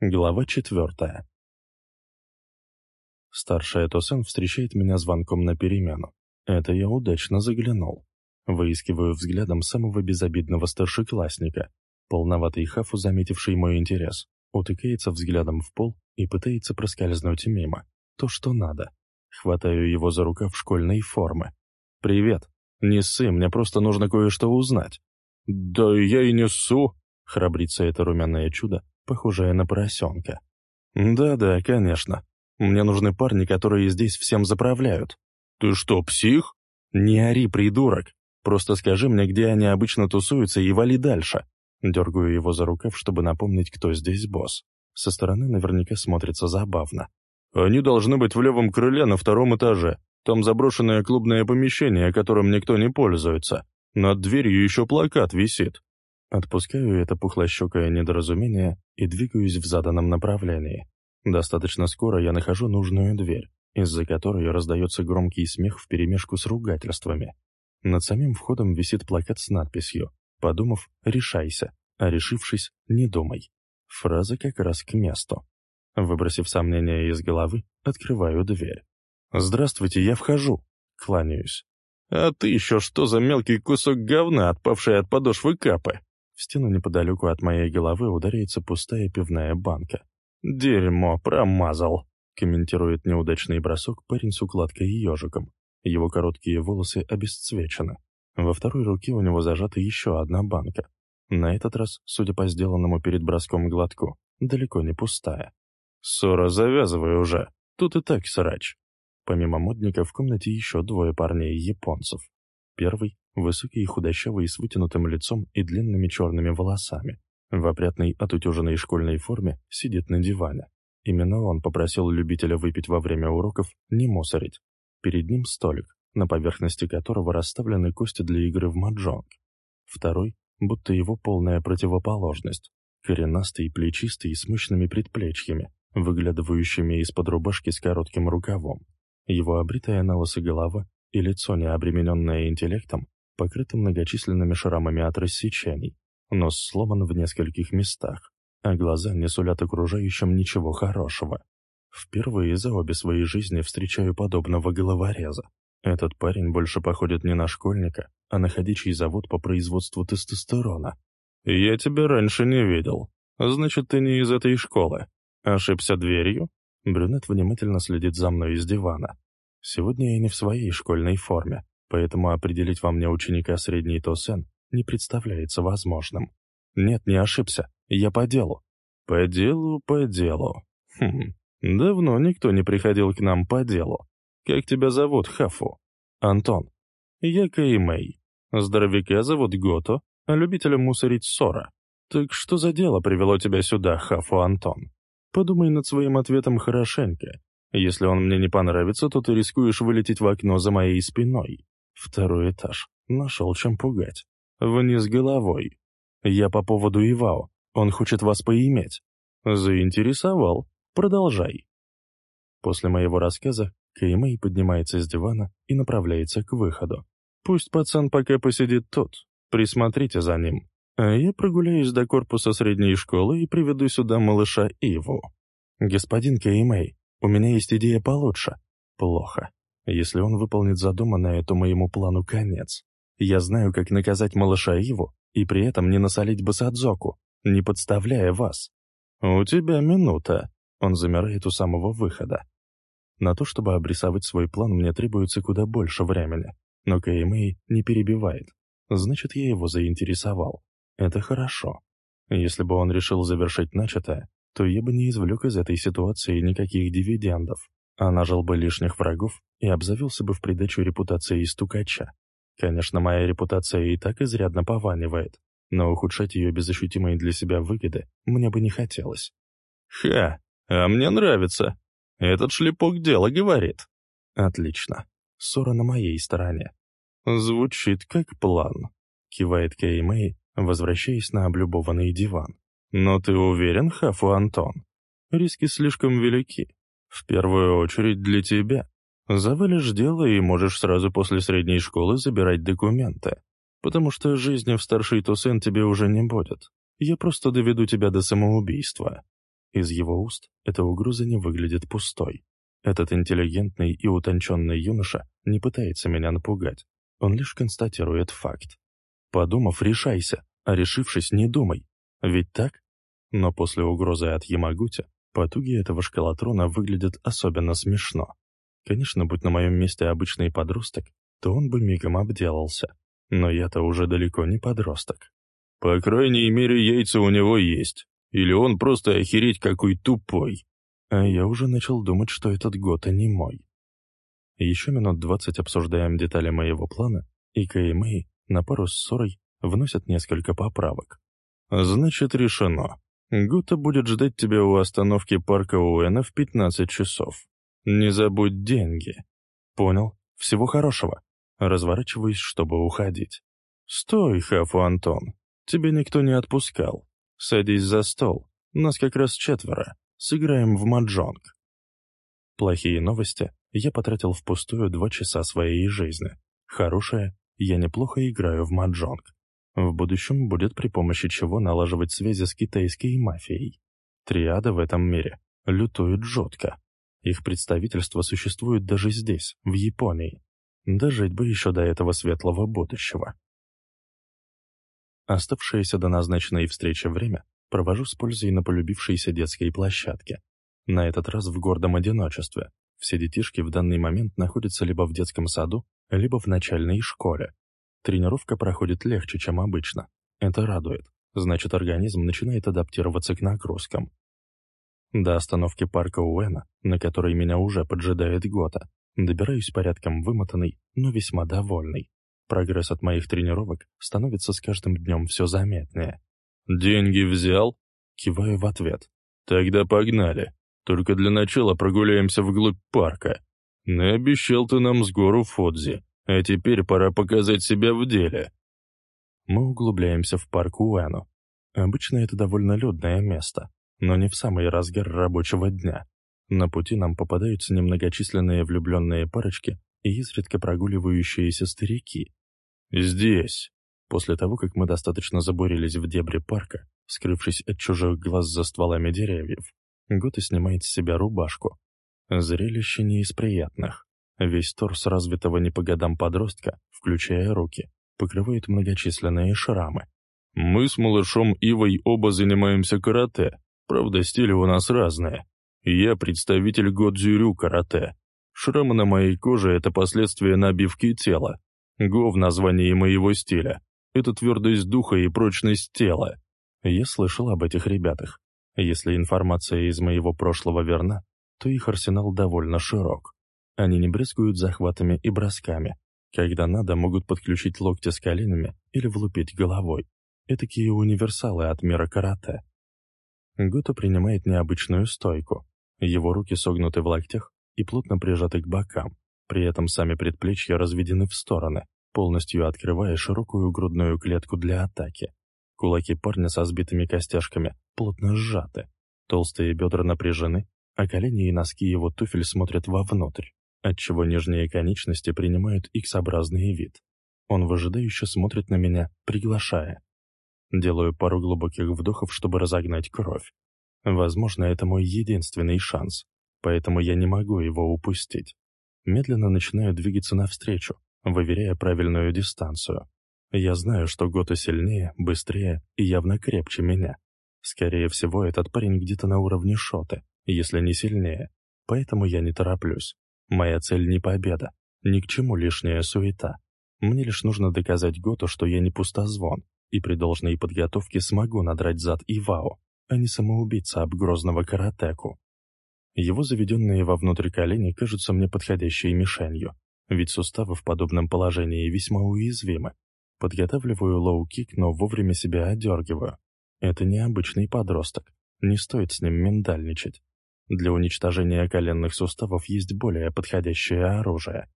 Глава четвертая. Старшая Тосен встречает меня звонком на перемену. Это я удачно заглянул. Выискиваю взглядом самого безобидного старшеклассника. Полноватый хафу, заметивший мой интерес, утыкается взглядом в пол и пытается проскользнуть мимо. То, что надо. Хватаю его за рукав школьной формы. «Привет. Не ссы, мне просто нужно кое-что узнать». «Да я и несу», — храбрится это румяное чудо, похожая на поросенка. «Да-да, конечно. Мне нужны парни, которые здесь всем заправляют». «Ты что, псих?» «Не ори, придурок. Просто скажи мне, где они обычно тусуются, и вали дальше». Дергаю его за рукав, чтобы напомнить, кто здесь босс. Со стороны наверняка смотрится забавно. «Они должны быть в левом крыле на втором этаже. Там заброшенное клубное помещение, которым никто не пользуется. Над дверью еще плакат висит. Отпускаю это пухлощекое недоразумение и двигаюсь в заданном направлении. Достаточно скоро я нахожу нужную дверь, из-за которой раздается громкий смех вперемешку с ругательствами. Над самим входом висит плакат с надписью «Подумав, решайся, а решившись, не думай». Фраза как раз к месту. Выбросив сомнения из головы, открываю дверь. «Здравствуйте, я вхожу», кланяюсь. «А ты еще что за мелкий кусок говна, отпавший от подошвы капы?» В стену неподалеку от моей головы ударяется пустая пивная банка. «Дерьмо, промазал», — комментирует неудачный бросок парень с укладкой и ежиком. Его короткие волосы обесцвечены. Во второй руке у него зажата еще одна банка. На этот раз, судя по сделанному перед броском глотку, далеко не пустая. «Ссора, завязывай уже, тут и так срач». Помимо модника в комнате еще двое парней-японцев. Первый Высокий и худощавый, с вытянутым лицом и длинными черными волосами. В опрятной отутюженной школьной форме сидит на диване. Именно он попросил любителя выпить во время уроков не мусорить. Перед ним столик, на поверхности которого расставлены кости для игры в маджонг. Второй, будто его полная противоположность. Коренастый, плечистый, с мощными предплечьями, выглядывающими из-под рубашки с коротким рукавом. Его обритая на голова и лицо, не обремененное интеллектом, покрыты многочисленными шрамами от рассечений, нос сломан в нескольких местах, а глаза не сулят окружающим ничего хорошего. Впервые за обе свои жизни встречаю подобного головореза. Этот парень больше походит не на школьника, а на ходячий завод по производству тестостерона. «Я тебя раньше не видел. Значит, ты не из этой школы. Ошибся дверью?» Брюнет внимательно следит за мной из дивана. Сегодня я не в своей школьной форме, поэтому определить во мне ученика средней Тосен не представляется возможным. Нет, не ошибся, я по делу. По делу, по делу. Хм, давно никто не приходил к нам по делу. Как тебя зовут, Хафу? Антон. Я Каимей. Здоровяка зовут Гото, а любителя мусорить Сора. Так что за дело привело тебя сюда, Хафу Антон? Подумай над своим ответом хорошенько. Если он мне не понравится, то ты рискуешь вылететь в окно за моей спиной. Второй этаж. Нашел чем пугать. Вниз головой. Я по поводу Ивао. Он хочет вас поиметь. Заинтересовал. Продолжай. После моего рассказа Каймей поднимается с дивана и направляется к выходу. Пусть пацан пока посидит тут. Присмотрите за ним. А я прогуляюсь до корпуса средней школы и приведу сюда малыша Иву. Господин Каймей, у меня есть идея получше. Плохо. Если он выполнит задуманное, то моему плану конец. Я знаю, как наказать малыша Иву и при этом не насолить Басадзоку, не подставляя вас. «У тебя минута». Он замирает у самого выхода. На то, чтобы обрисовать свой план, мне требуется куда больше времени. Но Кэймэй не перебивает. Значит, я его заинтересовал. Это хорошо. Если бы он решил завершить начатое, то я бы не извлек из этой ситуации никаких дивидендов а нажил бы лишних врагов и обзавелся бы в придачу репутацией стукача. Конечно, моя репутация и так изрядно пованивает, но ухудшать ее без ощутимой для себя выгоды мне бы не хотелось. «Ха, а мне нравится. Этот шлепок дело говорит». «Отлично. Ссора на моей стороне». «Звучит как план», — кивает Кей Мэй, возвращаясь на облюбованный диван. «Но ты уверен, Хафу Антон? Риски слишком велики. В первую очередь для тебя. Завалишь дело и можешь сразу после средней школы забирать документы. Потому что жизни в старший Тусен тебе уже не будет. Я просто доведу тебя до самоубийства. Из его уст эта угроза не выглядит пустой. Этот интеллигентный и утонченный юноша не пытается меня напугать. Он лишь констатирует факт. Подумав, решайся, а решившись, не думай. Ведь так? Но после угрозы от Ямагути потуги этого шкалатрона выглядят особенно смешно. Конечно, будь на моем месте обычный подросток, то он бы мигом обделался. Но я-то уже далеко не подросток. По крайней мере, яйца у него есть. Или он просто охереть какой тупой. А я уже начал думать, что этот год не мой. Еще минут двадцать обсуждаем детали моего плана, и Кэй Мэй на пару с ссорой вносят несколько поправок. «Значит, решено. Гута будет ждать тебя у остановки парка Уэна в 15 часов. Не забудь деньги». «Понял. Всего хорошего». Разворачиваюсь, чтобы уходить. «Стой, Хафу Антон. Тебе никто не отпускал. Садись за стол. Нас как раз четверо. Сыграем в маджонг». Плохие новости. Я потратил впустую два часа своей жизни. Хорошая. Я неплохо играю в маджонг. В будущем будет при помощи чего налаживать связи с китайской мафией. Триады в этом мире лютуют жутко. Их представительство существует даже здесь, в Японии. Дожить бы еще до этого светлого будущего. Оставшееся до назначенной встречи время провожу с пользой на полюбившейся детской площадке. На этот раз в гордом одиночестве. Все детишки в данный момент находятся либо в детском саду, либо в начальной школе. Тренировка проходит легче, чем обычно. Это радует. Значит, организм начинает адаптироваться к нагрузкам. До остановки парка Уэна, на которой меня уже поджидает Гота, добираюсь порядком вымотанный, но весьма довольный. Прогресс от моих тренировок становится с каждым днем все заметнее. «Деньги взял?» Киваю в ответ. «Тогда погнали. Только для начала прогуляемся вглубь парка. Наобещал ты нам с гору Фодзи. А теперь пора показать себя в деле. Мы углубляемся в парк Уэну. Обычно это довольно людное место, но не в самый разгар рабочего дня. На пути нам попадаются немногочисленные влюбленные парочки и изредка прогуливающиеся старики. «Здесь!» После того, как мы достаточно забурились в дебри парка, скрывшись от чужих глаз за стволами деревьев, Гота снимает с себя рубашку. Зрелище не из приятных. Весь торс развитого не по годам подростка, включая руки, покрывает многочисленные шрамы. «Мы с малышом Ивой оба занимаемся карате. Правда, стили у нас разные. Я представитель Годзюрю карате. Шрамы на моей коже — это последствия набивки тела. Го в названии моего стиля. Это твердость духа и прочность тела. Я слышал об этих ребятах. Если информация из моего прошлого верна, то их арсенал довольно широк. Они не брезгуют захватами и бросками. Когда надо, могут подключить локти с коленями или влупить головой. Этакие универсалы от мира карате. Гото принимает необычную стойку. Его руки согнуты в локтях и плотно прижаты к бокам. При этом сами предплечья разведены в стороны, полностью открывая широкую грудную клетку для атаки. Кулаки парня со сбитыми костяшками плотно сжаты. Толстые бедра напряжены, а колени и носки его туфель смотрят вовнутрь отчего нижние конечности принимают X-образный вид. Он выжидающе смотрит на меня, приглашая. Делаю пару глубоких вдохов, чтобы разогнать кровь. Возможно, это мой единственный шанс, поэтому я не могу его упустить. Медленно начинаю двигаться навстречу, выверяя правильную дистанцию. Я знаю, что Гота сильнее, быстрее и явно крепче меня. Скорее всего, этот парень где-то на уровне шоты, если не сильнее, поэтому я не тороплюсь. Моя цель не победа, ни к чему лишняя суета. Мне лишь нужно доказать Готу, что я не пустозвон, и при должной подготовке смогу надрать зад Ивао, а не самоубийца об грозного каратеку. Его заведенные вовнутрь колени кажутся мне подходящей мишенью, ведь суставы в подобном положении весьма уязвимы. Подготавливаю лоу-кик, но вовремя себя одергиваю. Это необычный подросток, не стоит с ним миндальничать. Для уничтожения коленных суставов есть более подходящее оружие.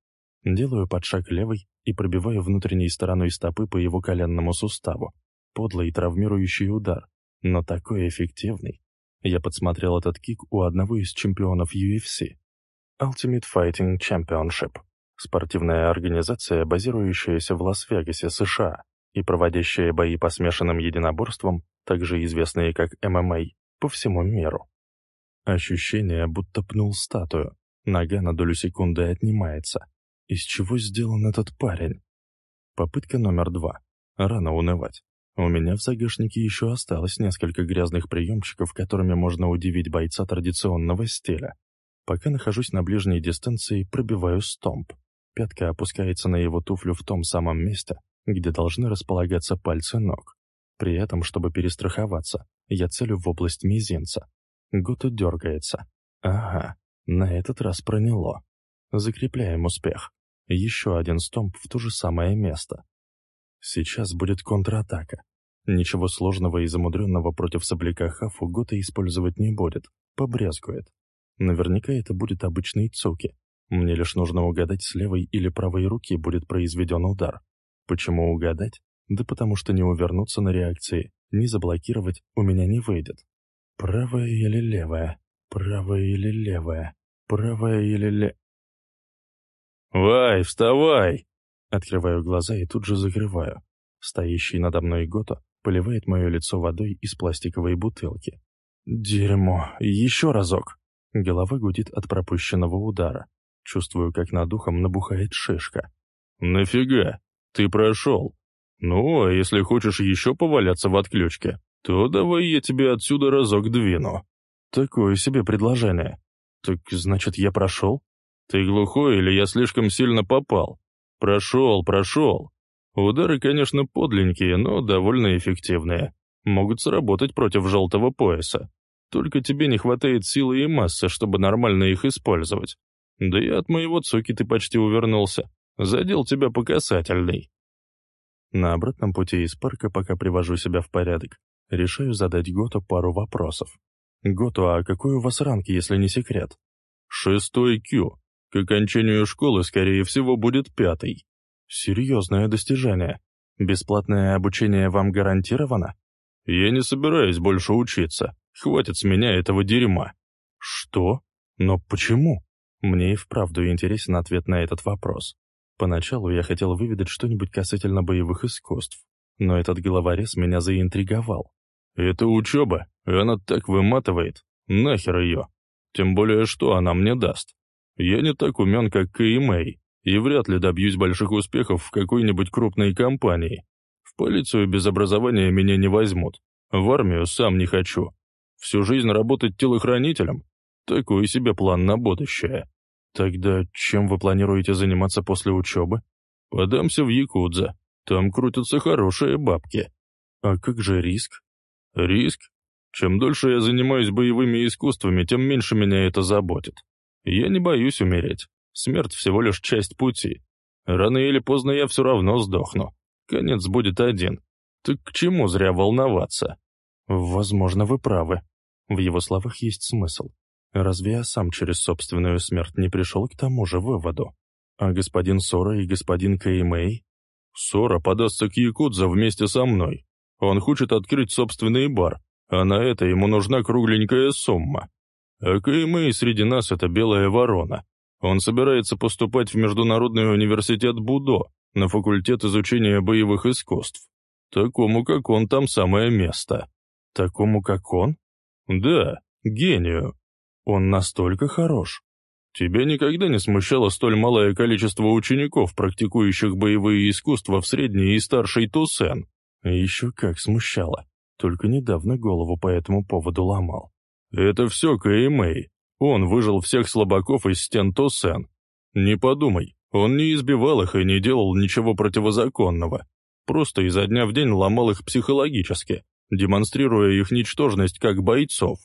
Делаю подшаг левой и пробиваю внутренней стороной стопы по его коленному суставу. Подлый травмирующий удар, но такой эффективный. Я подсмотрел этот кик у одного из чемпионов UFC. Ultimate Fighting Championship. Спортивная организация, базирующаяся в Лас-Вегасе, США, и проводящая бои по смешанным единоборствам, также известные как ММА, по всему миру. Ощущение, будто пнул статую. Нога на долю секунды отнимается. Из чего сделан этот парень? Попытка номер два. Рано унывать. У меня в загашнике еще осталось несколько грязных приемчиков, которыми можно удивить бойца традиционного стиля. Пока нахожусь на ближней дистанции, пробиваю стомп. Пятка опускается на его туфлю в том самом месте, где должны располагаться пальцы ног. При этом, чтобы перестраховаться, я целю в область мизинца. Гото дергается. Ага, на этот раз проняло. Закрепляем успех. Еще один стомп в то же самое место. Сейчас будет контратака. Ничего сложного и замудренного против сопляка Хафу Гота использовать не будет, побрезгует. Наверняка это будет обычный цуки. Мне лишь нужно угадать, с левой или правой руки будет произведен удар. Почему угадать? Да потому что не увернуться на реакции, не заблокировать у меня не выйдет. Правая или левая? Правая или левая? Правая или ле... «Вай, вставай!» Открываю глаза и тут же закрываю. Стоящий надо мной Гото поливает мое лицо водой из пластиковой бутылки. Дерьмо, еще разок. Голова гудит от пропущенного удара. Чувствую, как над ухом набухает шишка. «Нафига? Ты прошел. Ну, а если хочешь еще поваляться в отключке, то давай я тебе отсюда разок двину». Такое себе предложение. Так значит, я прошел? Ты глухой или я слишком сильно попал? Прошел, прошел. Удары, конечно, подленькие, но довольно эффективные. Могут сработать против желтого пояса. Только тебе не хватает силы и массы, чтобы нормально их использовать. Да и от моего цуки ты почти увернулся. Задел тебя по касательной. На обратном пути из парка, пока привожу себя в порядок, решаю задать Готу пару вопросов. «Готу, а какой у вас ранг, если не секрет?» «Шестой Q. К окончанию школы, скорее всего, будет пятый. Серьезное достижение. Бесплатное обучение вам гарантировано? Я не собираюсь больше учиться. Хватит с меня этого дерьма. Что? Но почему? Мне и вправду интересен ответ на этот вопрос. Поначалу я хотел выведать что-нибудь касательно боевых искусств, но этот головорез меня заинтриговал. Это учеба, и она так выматывает. Нахер ее. Тем более, что она мне даст. Я не так умен, как Кэй Мэй, и вряд ли добьюсь больших успехов в какой-нибудь крупной компании. В полицию без образования меня не возьмут. В армию сам не хочу. Всю жизнь работать телохранителем? Такой себе план на будущее. Тогда чем вы планируете заниматься после учебы? Подамся в Якудза. Там крутятся хорошие бабки. А как же риск? Риск? Чем дольше я занимаюсь боевыми искусствами, тем меньше меня это заботит. Я не боюсь умереть. Смерть всего лишь часть пути. Рано или поздно я все равно сдохну. Конец будет один. Так к чему зря волноваться? Возможно, вы правы. В его словах есть смысл. Разве я сам через собственную смерть не пришел к тому же выводу? А господин Сора и господин Кэймэй? Сора подастся к Якудза вместе со мной. Он хочет открыть собственный бар, а на это ему нужна кругленькая сумма. А Кэймэй среди нас — это белая ворона. Он собирается поступать в Международный университет Будо на факультет изучения боевых искусств. Такому, как он, там самое место. Такому, как он? Да, гению. Он настолько хорош. Тебя никогда не смущало столь малое количество учеников, практикующих боевые искусства в средней и старшей Тусен? Еще как смущало. Только недавно голову по этому поводу ломал. Это все Кэймэй. Он выжил всех слабаков из стен Тосен. Не подумай, он не избивал их и не делал ничего противозаконного. Просто изо дня в день ломал их психологически, демонстрируя их ничтожность как бойцов.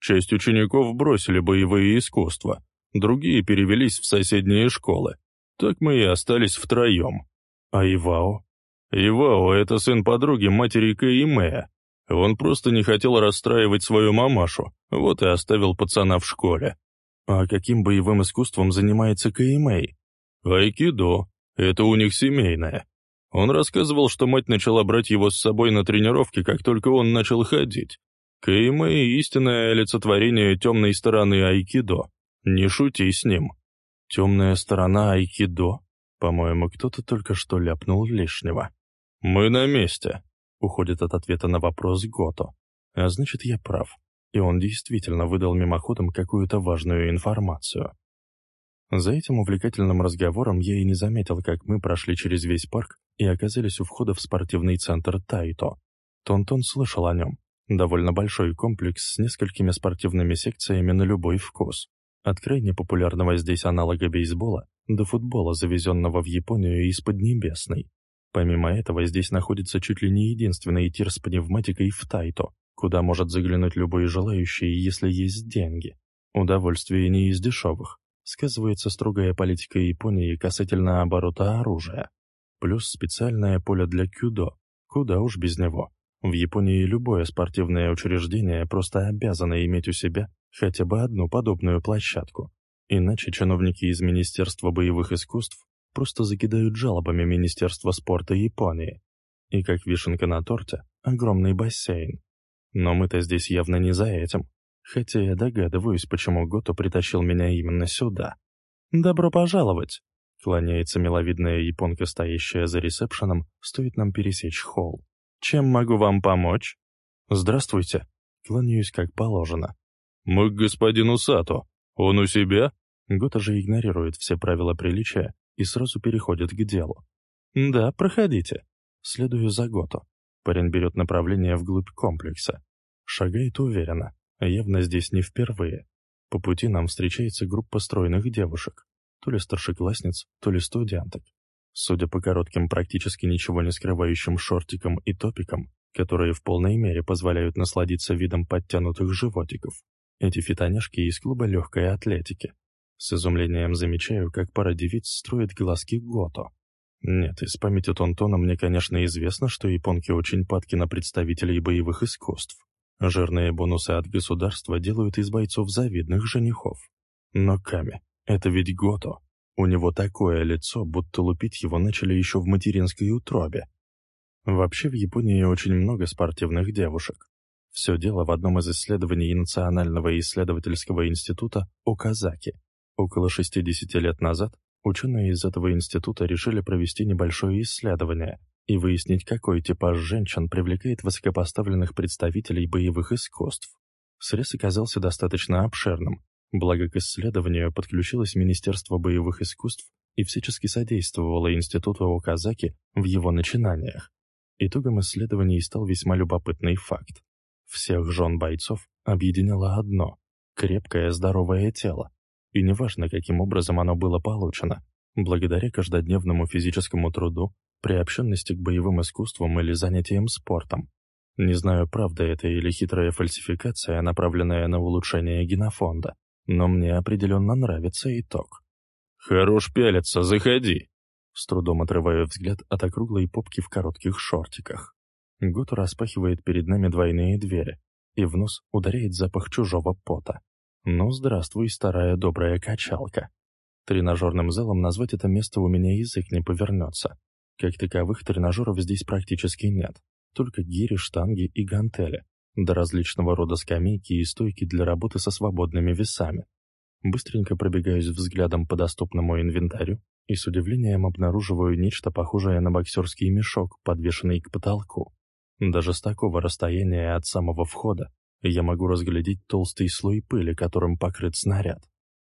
Часть учеников бросили боевые искусства, другие перевелись в соседние школы. Так мы и остались втроем. А Ивао? Ивао — это сын подруги матери Каимея, он просто не хотел расстраивать свою мамашу, вот и оставил пацана в школе. А каким боевым искусством занимается Каимэй? Айкидо. Это у них семейное. Он рассказывал, что мать начала брать его с собой на тренировки, как только он начал ходить. Каимэй — истинное олицетворение темной стороны айкидо. Не шути с ним. Темная сторона айкидо? По-моему, кто-то только что ляпнул лишнего. «Мы на месте», Уходит от ответа на вопрос Гото. А значит, я прав. и он действительно выдал мимоходом какую-то важную информацию. За этим увлекательным разговором я и не заметил, как мы прошли через весь парк и оказались у входа в спортивный центр Тайто. Тонтон слышал о нем. Довольно большой комплекс с несколькими спортивными секциями на любой вкус. От крайне популярного здесь аналога бейсбола до футбола, завезенного в Японию из Поднебесной. Помимо этого, здесь находится чуть ли не единственный тир с пневматикой в Тайто, куда может заглянуть любой желающий, если есть деньги. Удовольствие не из дешевых. Сказывается строгая политика Японии касательно оборота оружия. Плюс специальное поле для кюдо. Куда уж без него. В Японии любое спортивное учреждение просто обязано иметь у себя хотя бы одну подобную площадку. Иначе чиновники из Министерства боевых искусств просто закидают жалобами Министерства спорта Японии. И как вишенка на торте, огромный бассейн. Но мы-то здесь явно не за этим. Хотя я догадываюсь, почему Гото притащил меня именно сюда. «Добро пожаловать!» Кланяется миловидная японка, стоящая за ресепшеном, стоит нам пересечь холл. «Чем могу вам помочь?» «Здравствуйте!» Кланяюсь как положено. «Мы к господину Сато. Он у себя?» Гота же игнорирует все правила приличия и сразу переходит к делу. «Да, проходите». Следую за Гото. Парень берет направление вглубь комплекса. Шагает уверенно, явно здесь не впервые. По пути нам встречается группа стройных девушек, то ли старшеклассниц, то ли студенток. Судя по коротким, практически ничего не скрывающим шортикам и топикам, которые в полной мере позволяют насладиться видом подтянутых животиков, эти фитоняшки из клуба легкой атлетики. С изумлением замечаю, как пара девиц строит глазки Гото. Нет, из памяти Тонтона мне, конечно, известно, что японки очень падки на представителей боевых искусств. Жирные бонусы от государства делают из бойцов завидных женихов. Но Ками, это ведь Гото. У него такое лицо, будто лупить его начали еще в материнской утробе. Вообще в Японии очень много спортивных девушек. Все дело в одном из исследований Национального исследовательского института Оказаки. Около 60 лет назад ученые из этого института решили провести небольшое исследование и выяснить, какой типаж женщин привлекает высокопоставленных представителей боевых искусств. Срез оказался достаточно обширным, благо к исследованию подключилось Министерство боевых искусств и всячески содействовало Институту Оказаки в его начинаниях. Итогом исследований стал весьма любопытный факт. Всех жен бойцов объединяло одно – крепкое здоровое тело. И неважно, каким образом оно было получено, благодаря каждодневному физическому труду, приобщенности к боевым искусствам или занятиям спортом. Не знаю, правда это или хитрая фальсификация, направленная на улучшение генофонда, но мне определенно нравится итог. «Хорош пялиться, заходи!» С трудом отрываю взгляд от округлой попки в коротких шортиках. Год распахивает перед нами двойные двери, и в нос ударяет запах чужого пота. Ну, здравствуй, старая добрая качалка. Тренажерным залом назвать это место у меня язык не повернется. Как таковых тренажеров здесь практически нет. Только гири, штанги и гантели, да различного рода скамейки и стойки для работы со свободными весами. Быстренько пробегаюсь взглядом по доступному инвентарю и с удивлением обнаруживаю нечто похожее на боксерский мешок, подвешенный к потолку. Даже с такого расстояния от самого входа я могу разглядеть толстый слой пыли, которым покрыт снаряд.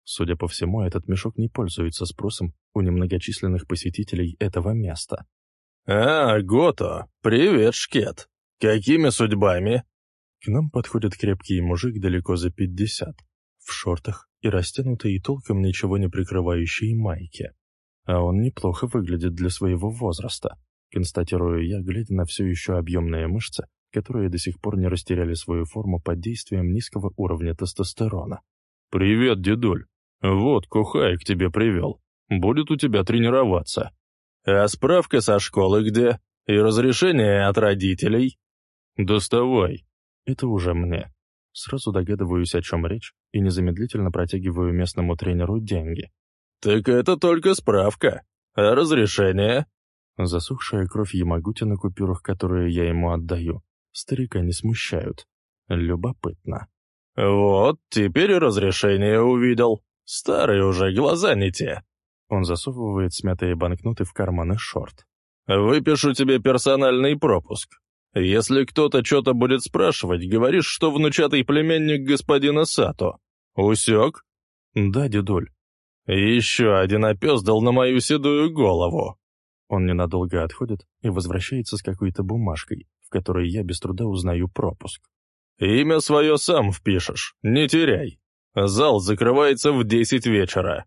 Судя по всему, этот мешок не пользуется спросом у немногочисленных посетителей этого места. «А, Гото! Привет, Шкет! Какими судьбами?» К нам подходит крепкий мужик далеко за пятьдесят, в шортах и растянутой и толком ничего не прикрывающей майке. А он неплохо выглядит для своего возраста констатирую я, глядя на все еще объемные мышцы, которые до сих пор не растеряли свою форму под действием низкого уровня тестостерона. «Привет, дедуль! Вот, Кухай к тебе привел. Будет у тебя тренироваться. А справка со школы где? И разрешение от родителей?» «Доставай!» Это уже мне. Сразу догадываюсь, о чем речь, и незамедлительно протягиваю местному тренеру деньги. «Так это только справка. А разрешение?» Засохшая кровь Ямагути на купюрах, которые я ему отдаю, старика не смущают. Любопытно. «Вот, теперь и разрешение увидел. Старые уже, глаза не те». Он засовывает смятые банкноты в карманы шорт. «Выпишу тебе персональный пропуск. Если кто-то что-то будет спрашивать, говоришь, что внучатый племянник господина Сато. Усек? Да, дедуль. Еще один опездал на мою седую голову. Он ненадолго отходит и возвращается с какой-то бумажкой, в которой я без труда узнаю пропуск. «Имя свое сам впишешь, не теряй. Зал закрывается в десять вечера».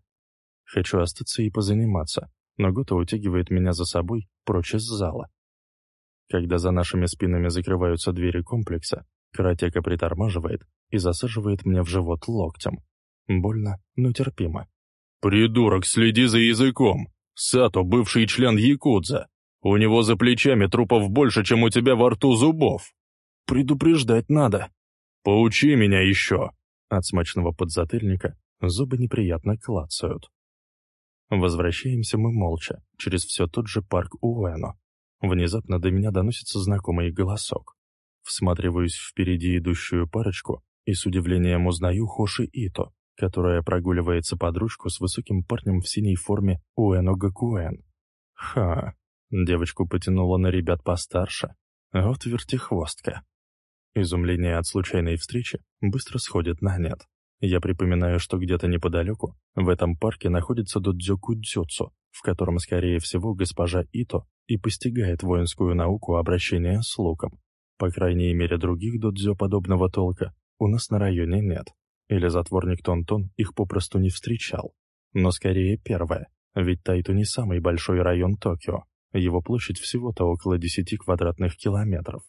Хочу остаться и позаниматься, но Гота утягивает меня за собой прочь из зала. Когда за нашими спинами закрываются двери комплекса, каратека притормаживает и засаживает мне в живот локтем. Больно, но терпимо. «Придурок, следи за языком! Сато — бывший член Якудза. У него за плечами трупов больше, чем у тебя во рту зубов. Предупреждать надо. Поучи меня еще!» От смачного подзатыльника зубы неприятно клацают. Возвращаемся мы молча, через все тот же парк Уэно. Внезапно до меня доносится знакомый голосок. Всматриваюсь впереди идущую парочку и с удивлением узнаю Хоши Ито, которая прогуливается под ручку с высоким парнем в синей форме Уэно Гакуэн. Ха, девочку потянула на ребят постарше. Вот вертихвостка. Изумление от случайной встречи быстро сходит на нет. Я припоминаю, что где-то неподалеку, в этом парке находится додзёку дзюцу, в котором, скорее всего, госпожа Ито и постигает воинскую науку обращения с луком. По крайней мере, других додзё подобного толка у нас на районе нет. Или затворник Тонтон их попросту не встречал. Но скорее первое, ведь Тайту не самый большой район Токио. Его площадь всего-то около 10 квадратных километров.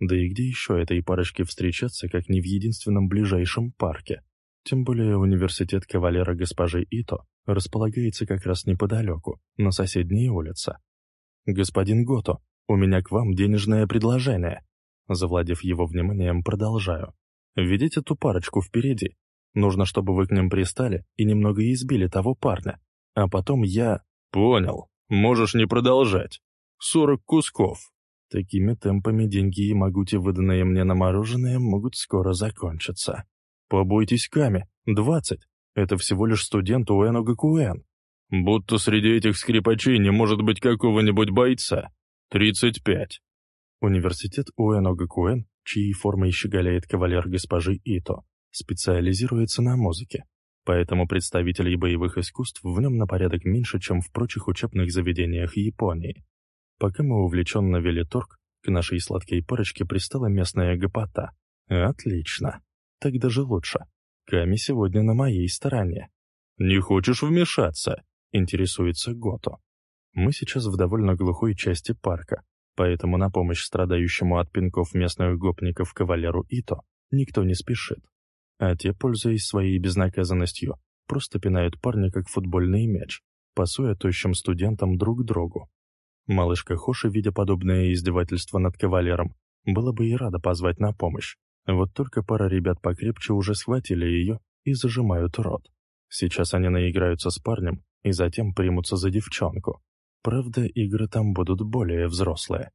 Да и где еще этой парочке встречаться, как не в единственном ближайшем парке? Тем более университет кавалера госпожи Ито располагается как раз неподалеку, на соседней улице. «Господин Гото, у меня к вам денежное предложение». Завладев его вниманием, продолжаю. «Ведите ту парочку впереди. Нужно, чтобы вы к ним пристали и немного избили того парня. А потом я...» «Понял. Можешь не продолжать. Сорок кусков». Такими темпами деньги и могути, выданные мне на мороженое, могут скоро закончиться. Побойтесь Ками, двадцать. Это всего лишь студент Уэно Гакуэн. Будто среди этих скрипачей не может быть какого-нибудь бойца. Тридцать пять. Университет Уэно Гакуэн, чьей формой щеголяет кавалер госпожи Ито, специализируется на музыке. Поэтому представителей боевых искусств в нем на порядок меньше, чем в прочих учебных заведениях Японии. Пока мы увлеченно вели торг, к нашей сладкой парочке пристала местная гопота. Отлично. Так даже лучше. Ками сегодня на моей стороне. «Не хочешь вмешаться?» — интересуется Гото. Мы сейчас в довольно глухой части парка, поэтому на помощь страдающему от пинков местных гопников кавалеру Ито никто не спешит. А те, пользуясь своей безнаказанностью, просто пинают парня как футбольный мяч, пасуя тощим студентам друг другу. Малышка Хоши, видя подобное издевательство над кавалером, была бы и рада позвать на помощь. Вот только пара ребят покрепче уже схватили ее и зажимают рот. Сейчас они наиграются с парнем и затем примутся за девчонку. Правда, игры там будут более взрослые.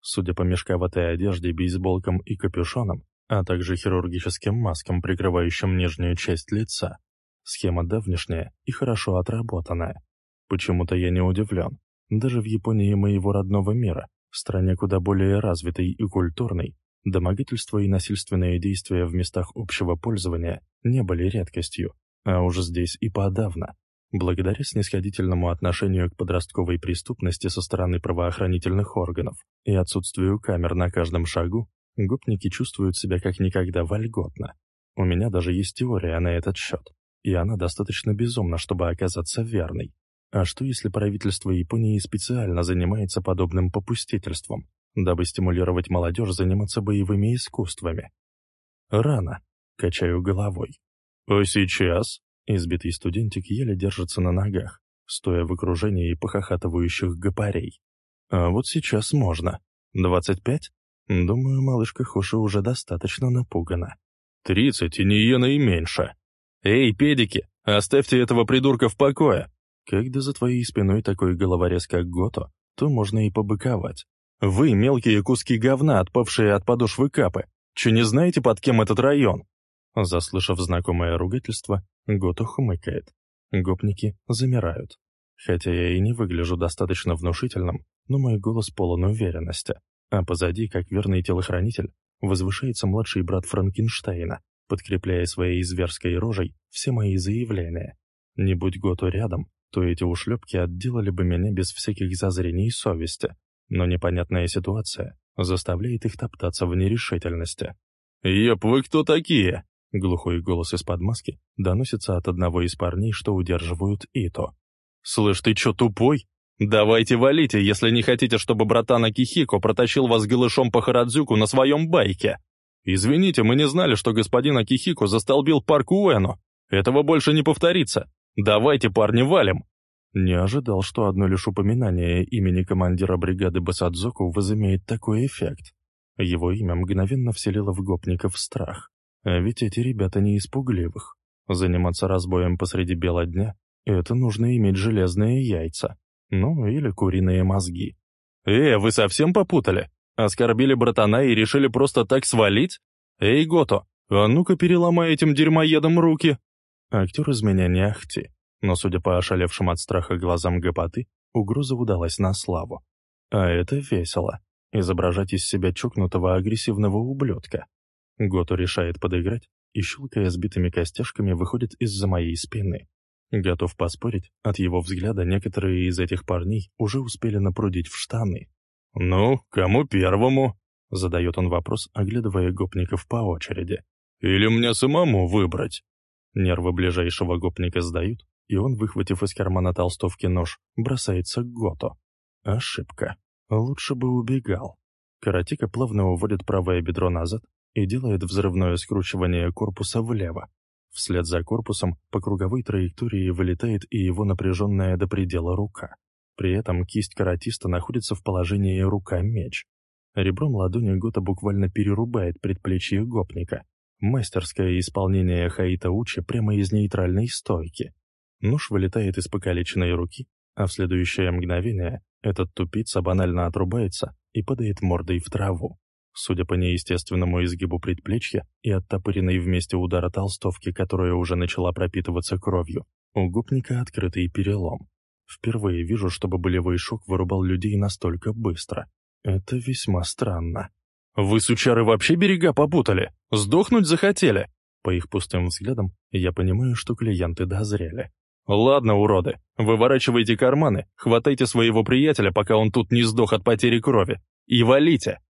Судя по мешковатой одежде, бейсболкам и капюшонам, а также хирургическим маскам, прикрывающим нижнюю часть лица, схема давнишняя и хорошо отработанная. Почему-то я не удивлен. Даже в Японии моего родного мира, стране куда более развитой и культурной, домогательства и насильственные действия в местах общего пользования не были редкостью, а уже здесь и подавно. Благодаря снисходительному отношению к подростковой преступности со стороны правоохранительных органов и отсутствию камер на каждом шагу, гопники чувствуют себя как никогда вольготно. У меня даже есть теория на этот счет, и она достаточно безумна, чтобы оказаться верной. А что если правительство Японии специально занимается подобным попустительством, дабы стимулировать молодежь заниматься боевыми искусствами? Рано. Качаю головой. А сейчас? Избитый студентик еле держится на ногах, стоя в окружении похохатывающих гопарей. А вот сейчас можно. Двадцать пять? Думаю, малышка Хоши уже достаточно напугана. Тридцать и не иена и меньше. Эй, педики, оставьте этого придурка в покое. Когда за твоей спиной такой головорез, как Гото, то можно и побыковать. Вы, мелкие куски говна, отпавшие от подошвы капы, че не знаете, под кем этот район? Заслышав знакомое ругательство, Гото хмыкает. Гопники замирают. Хотя я и не выгляжу достаточно внушительным, но мой голос полон уверенности. А позади, как верный телохранитель, возвышается младший брат Франкенштейна, подкрепляя своей зверской рожей все мои заявления. Не будь Готу рядом, то эти ушлепки отделали бы меня без всяких зазрений и совести. Но непонятная ситуация заставляет их топтаться в нерешительности. «Еп, вы кто такие?» Глухой голос из-под маски доносится от одного из парней, что удерживают Ито. «Слышь, ты чё, тупой? Давайте валите, если не хотите, чтобы братан Акихико протащил вас голышом по Харадзюку на своем байке. Извините, мы не знали, что господин Акихико застолбил парк Уэно. Этого больше не повторится. Давайте, парни, валим!» Не ожидал, что одно лишь упоминание имени командира бригады Басадзоку возымеет такой эффект. Его имя мгновенно вселило в гопников страх. А ведь эти ребята не испугливых. Заниматься разбоем посреди бела дня — это нужно иметь железные яйца. Ну, или куриные мозги. «Э, вы совсем попутали? Оскорбили братана и решили просто так свалить? Эй, Гото, а ну-ка переломай этим дерьмоедом руки!» Актер из меня не ахти, но, судя по ошалевшим от страха глазам гопоты, угроза удалась на славу. А это весело. Изображать из себя чокнутого агрессивного ублюдка. Готу решает подыграть и, щелкая сбитыми костяшками, выходит из-за моей спины. Готов поспорить, от его взгляда некоторые из этих парней уже успели напрудить в штаны. «Ну, кому первому?» — задает он вопрос, оглядывая гопников по очереди. «Или мне самому выбрать?» Нервы ближайшего гопника сдают, и он, выхватив из кармана толстовки нож, бросается к Гото. Ошибка. Лучше бы убегал. Каратика плавно уводит правое бедро назад и делает взрывное скручивание корпуса влево, Вслед за корпусом по круговой траектории вылетает и его напряженная до предела рука. При этом кисть каратиста находится в положении рука-меч. Ребром ладони Гота буквально перерубает предплечье гопника. Мастерское исполнение Хаита Учи прямо из нейтральной стойки. Нож вылетает из покалеченной руки, а в следующее мгновение этот тупица банально отрубается и падает мордой в траву. Судя по неестественному изгибу предплечья и оттопыренной вместе удара толстовки, которая уже начала пропитываться кровью, у губника открытый перелом. Впервые вижу, чтобы болевой шок вырубал людей настолько быстро. Это весьма странно. «Вы, сучары, вообще берега попутали? Сдохнуть захотели?» По их пустым взглядам я понимаю, что клиенты дозрели. «Ладно, уроды, выворачивайте карманы, хватайте своего приятеля, пока он тут не сдох от потери крови, и валите!»